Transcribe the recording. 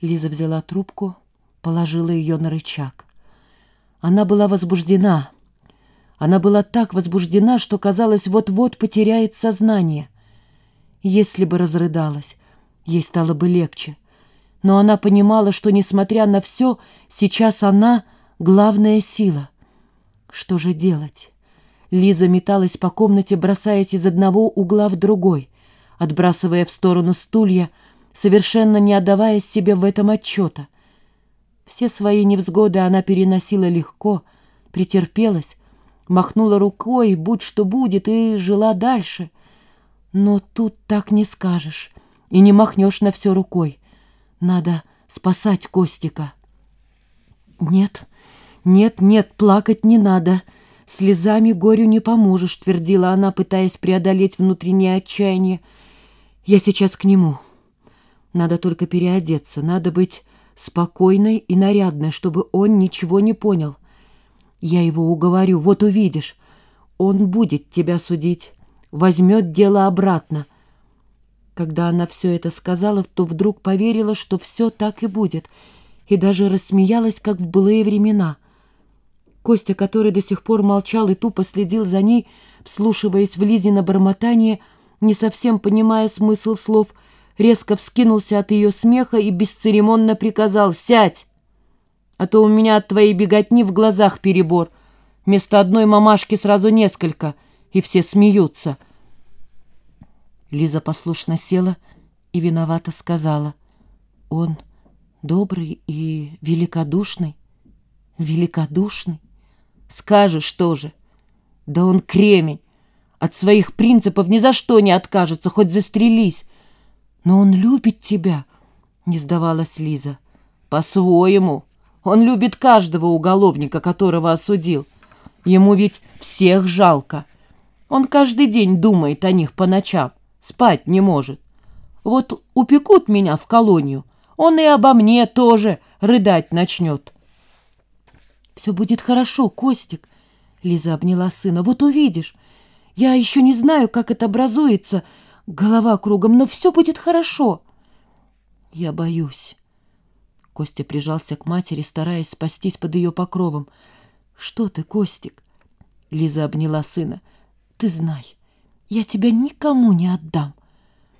Лиза взяла трубку, положила ее на рычаг. Она была возбуждена. Она была так возбуждена, что, казалось, вот-вот потеряет сознание. Если бы разрыдалась, ей стало бы легче. Но она понимала, что, несмотря на все, сейчас она — главная сила. Что же делать? Лиза металась по комнате, бросаясь из одного угла в другой, отбрасывая в сторону стулья, совершенно не отдавая себе в этом отчета. Все свои невзгоды она переносила легко, претерпелась, махнула рукой, будь что будет, и жила дальше. Но тут так не скажешь и не махнешь на все рукой. Надо спасать Костика. Нет, нет, нет, плакать не надо. Слезами горю не поможешь, твердила она, пытаясь преодолеть внутреннее отчаяние. Я сейчас к нему. Надо только переодеться, надо быть спокойной и нарядной, чтобы он ничего не понял. Я его уговорю, вот увидишь. Он будет тебя судить, возьмет дело обратно. Когда она все это сказала, то вдруг поверила, что все так и будет, и даже рассмеялась, как в былые времена. Костя, который до сих пор молчал и тупо следил за ней, вслушиваясь в Лизино бормотание, не совсем понимая смысл слов — резко вскинулся от ее смеха и бесцеремонно приказал «Сядь! А то у меня от твоей беготни в глазах перебор. Вместо одной мамашки сразу несколько, и все смеются». Лиза послушно села и виновато сказала «Он добрый и великодушный». «Великодушный? Скажешь тоже. Да он кремень. От своих принципов ни за что не откажется, хоть застрелись. «Но он любит тебя», — не сдавалась Лиза. «По-своему. Он любит каждого уголовника, которого осудил. Ему ведь всех жалко. Он каждый день думает о них по ночам, спать не может. Вот упекут меня в колонию, он и обо мне тоже рыдать начнет». «Все будет хорошо, Костик», — Лиза обняла сына. «Вот увидишь. Я еще не знаю, как это образуется, — Голова кругом, но все будет хорошо. Я боюсь. Костя прижался к матери, стараясь спастись под ее покровом. Что ты, Костик? Лиза обняла сына. Ты знай, я тебя никому не отдам.